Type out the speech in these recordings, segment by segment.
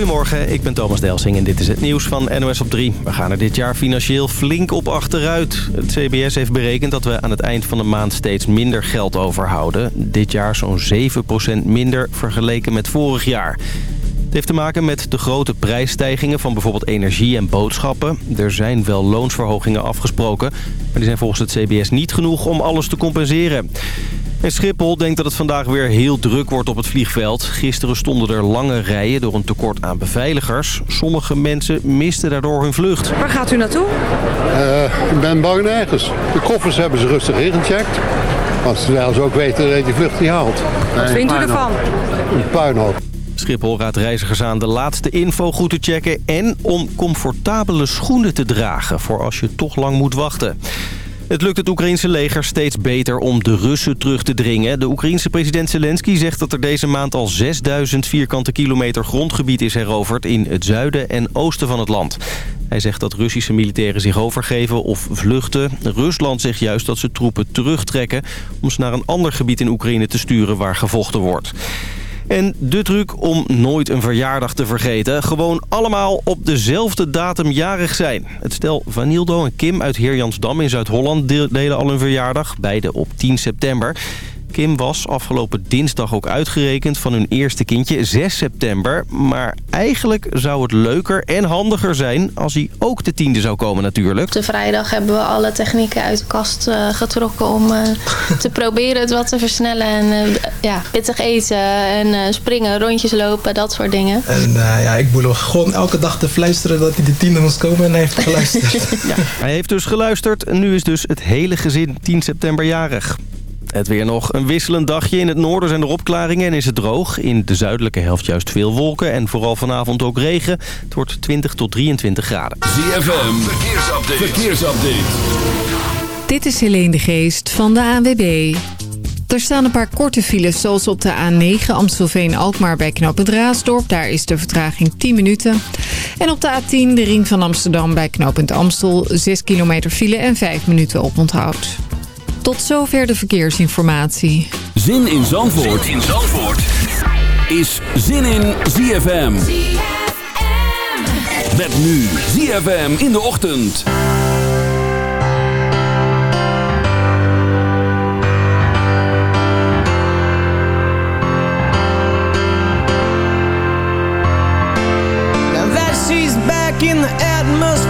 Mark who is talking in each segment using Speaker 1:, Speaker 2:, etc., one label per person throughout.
Speaker 1: Goedemorgen, ik ben Thomas Delsing en dit is het nieuws van NOS op 3. We gaan er dit jaar financieel flink op achteruit. Het CBS heeft berekend dat we aan het eind van de maand steeds minder geld overhouden. Dit jaar zo'n 7% minder vergeleken met vorig jaar. Het heeft te maken met de grote prijsstijgingen van bijvoorbeeld energie en boodschappen. Er zijn wel loonsverhogingen afgesproken, maar die zijn volgens het CBS niet genoeg om alles te compenseren. En Schiphol denkt dat het vandaag weer heel druk wordt op het vliegveld. Gisteren stonden er lange rijen door een tekort aan beveiligers. Sommige mensen misten daardoor hun vlucht.
Speaker 2: Waar gaat u naartoe?
Speaker 3: Uh, ik ben bang nergens. De koffers hebben ze rustig ingecheckt. Als ze zelfs ook weten dat je die vlucht niet haalt.
Speaker 2: Wat vindt u ervan?
Speaker 3: Een puinhoop.
Speaker 1: Schiphol raadt reizigers aan de laatste info goed te checken... en om comfortabele schoenen te dragen voor als je toch lang moet wachten. Het lukt het Oekraïnse leger steeds beter om de Russen terug te dringen. De Oekraïense president Zelensky zegt dat er deze maand al 6000 vierkante kilometer grondgebied is heroverd... in het zuiden en oosten van het land. Hij zegt dat Russische militairen zich overgeven of vluchten. Rusland zegt juist dat ze troepen terugtrekken... om ze naar een ander gebied in Oekraïne te sturen waar gevochten wordt. En de truc om nooit een verjaardag te vergeten. Gewoon allemaal op dezelfde datum jarig zijn. Het stel Vanildo en Kim uit Heerjansdam in Zuid-Holland delen al hun verjaardag. Beide op 10 september. Kim was afgelopen dinsdag ook uitgerekend van hun eerste kindje 6 september. Maar eigenlijk zou het leuker en handiger zijn als hij ook de tiende zou komen natuurlijk.
Speaker 4: Op de vrijdag hebben we alle technieken uit de kast uh, getrokken om uh, te proberen het wat te versnellen. En uh, ja, pittig eten en springen, rondjes lopen, dat soort dingen.
Speaker 5: En ja, ik bedoel gewoon elke dag te fluisteren dat hij de tiende moest komen en hij heeft geluisterd.
Speaker 1: ja, hij heeft dus geluisterd en nu is dus het hele gezin 10 september jarig. Het weer nog een wisselend dagje. In het noorden zijn er opklaringen en is het droog. In de zuidelijke helft juist veel wolken en vooral vanavond ook regen. Het wordt 20 tot 23 graden.
Speaker 6: ZFM, verkeersupdate. verkeersupdate.
Speaker 7: Dit is Helene de Geest van de ANWB. Er staan een paar korte files, zoals op de A9 Amstelveen-Alkmaar bij knooppunt Raasdorp. Daar is de vertraging 10 minuten. En op de A10 de ring van Amsterdam bij knooppunt Amstel. 6 kilometer file en 5 minuten oponthoud. Tot zover de verkeersinformatie.
Speaker 6: Zin in Zandvoort, zin in Zandvoort. is Zin in ZFM. ZFM. Met nu ZFM in de ochtend.
Speaker 8: Now that she's back in the atmosphere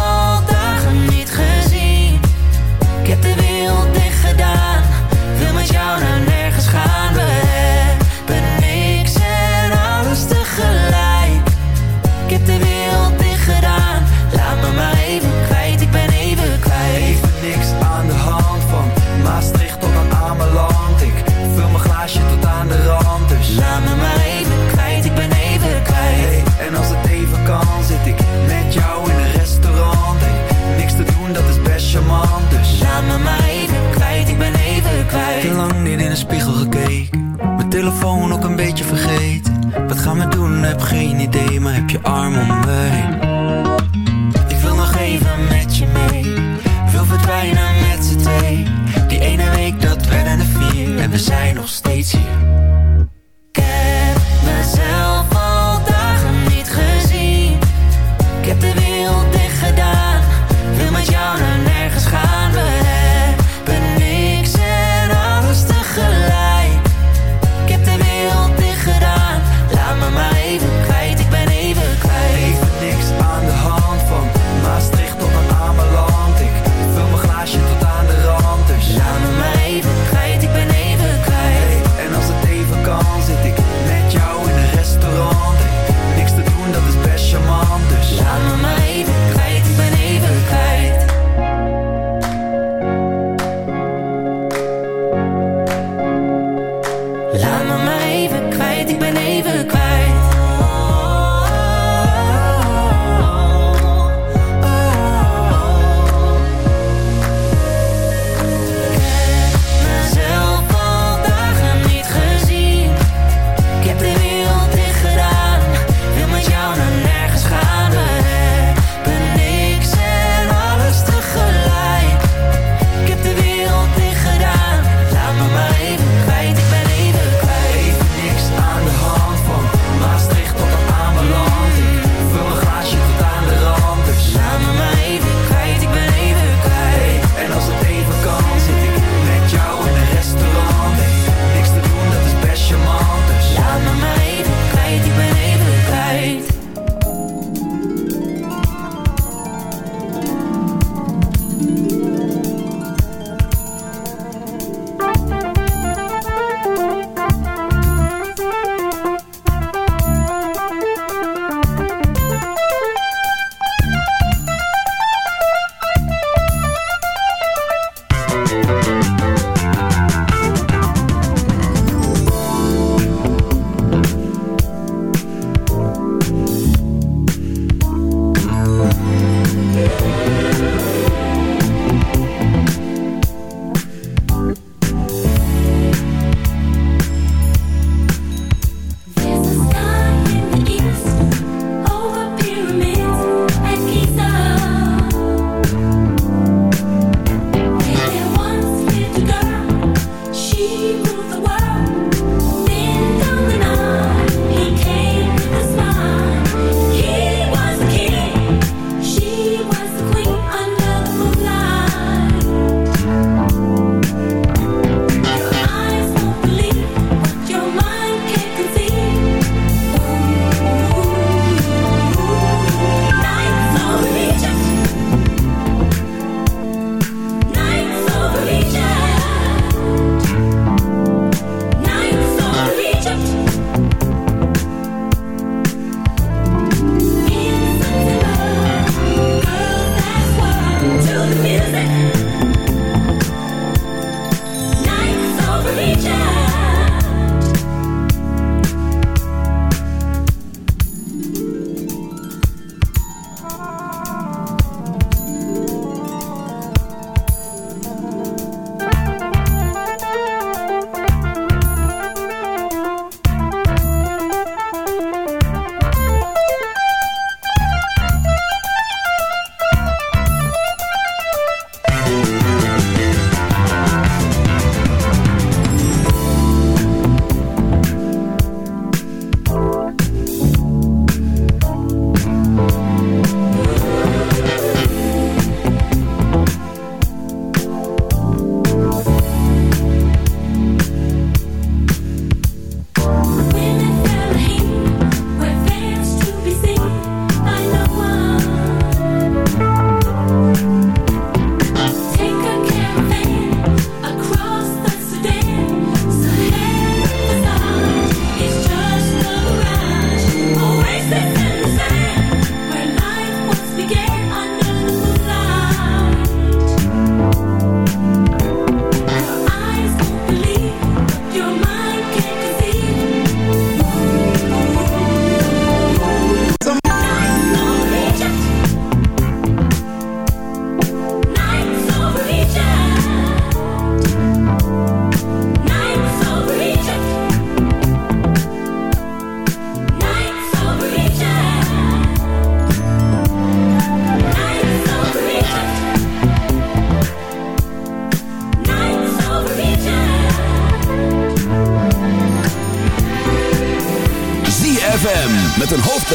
Speaker 2: 么叫人？Geen idee, maar heb je arm om heen. Ik wil nog even met je mee. Wil verdwijnen met z'n twee. Die ene week dat werden er vier. En we zijn nog steeds hier.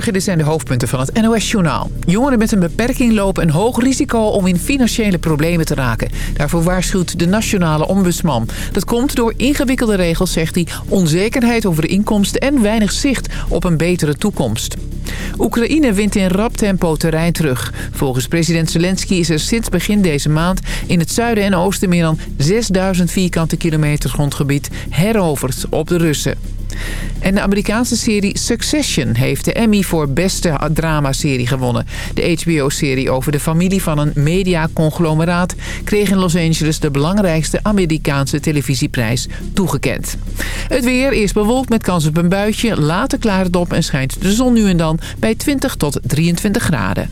Speaker 9: Goedemorgen, dit zijn de hoofdpunten van het NOS-journaal. Jongeren met een beperking lopen een hoog risico om in financiële problemen te raken. Daarvoor waarschuwt de nationale ombudsman. Dat komt door ingewikkelde regels, zegt hij, onzekerheid over de inkomsten... en weinig zicht op een betere toekomst. Oekraïne wint in rap tempo terrein terug. Volgens president Zelensky is er sinds begin deze maand in het zuiden en oosten meer dan 6000 vierkante kilometer grondgebied heroverd op de Russen. En de Amerikaanse serie Succession heeft de Emmy voor beste dramaserie gewonnen. De HBO-serie over de familie van een mediaconglomeraat kreeg in Los Angeles de belangrijkste Amerikaanse televisieprijs toegekend. Het weer is bewolkt met kans op een buitje. Later klaart het op en schijnt de zon nu en dan bij 20 tot 23 graden.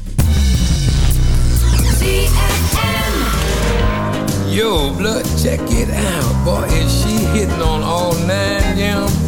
Speaker 10: Yo, blood, check it out. Boy, is she hitting on all nine.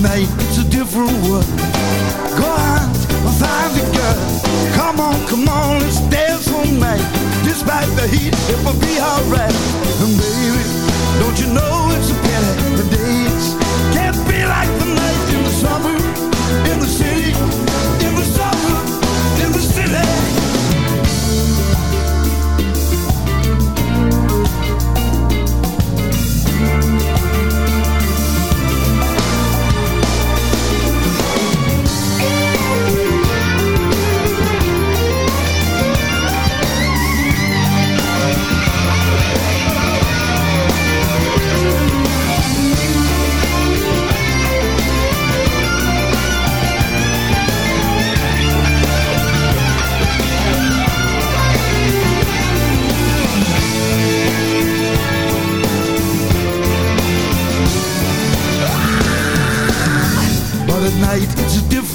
Speaker 11: But it's a different world. Go out and find a girl. Come on, come on, let's dance all night. Despite the heat, it will be alright. And baby, don't you know it's a pity the days can't be like the night in the summer,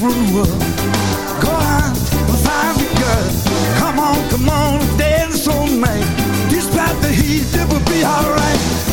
Speaker 11: Go and find girl. Come on, come on, dance all night. Despite the heat, it will be alright.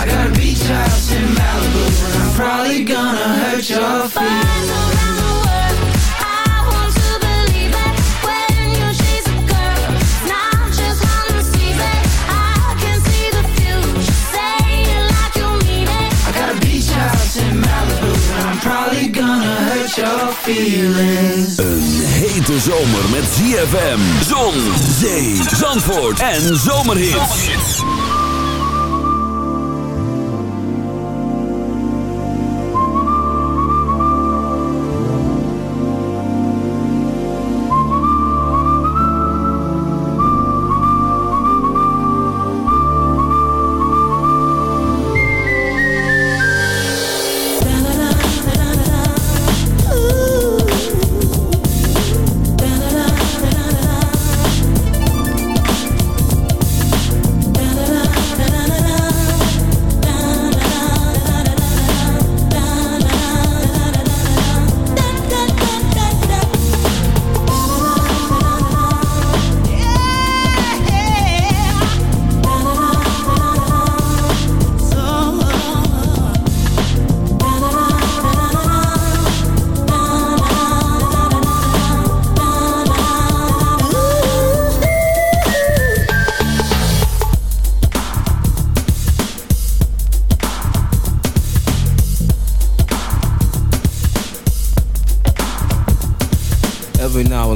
Speaker 8: I got a beach house in Malibu, and I'm probably gonna hurt your feelings.
Speaker 12: I want to believe that when you chase a girl, it's not just on the season. I can see the future. Say it like you mean it.
Speaker 8: I got a beach house in Malibu, and I'm probably gonna hurt your feelings.
Speaker 13: Een hete zomer met ZFM, zon, zee, zandvoort en zomerhits.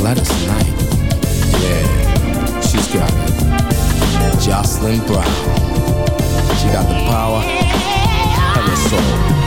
Speaker 12: Gladys Knight, yeah, she's got it. Jocelyn Brown, she got the power and the soul.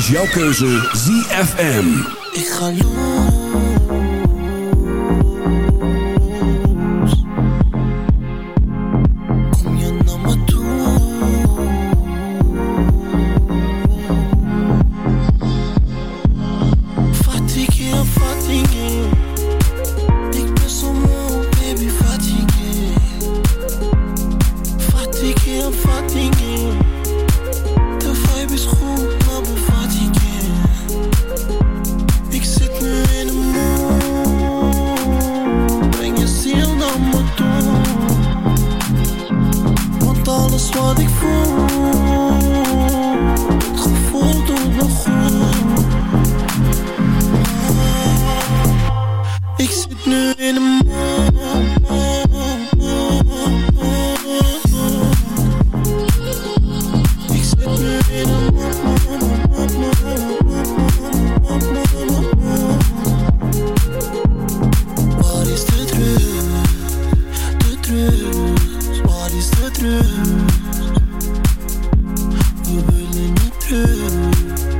Speaker 14: Is jouw keuze ZFM.
Speaker 15: you.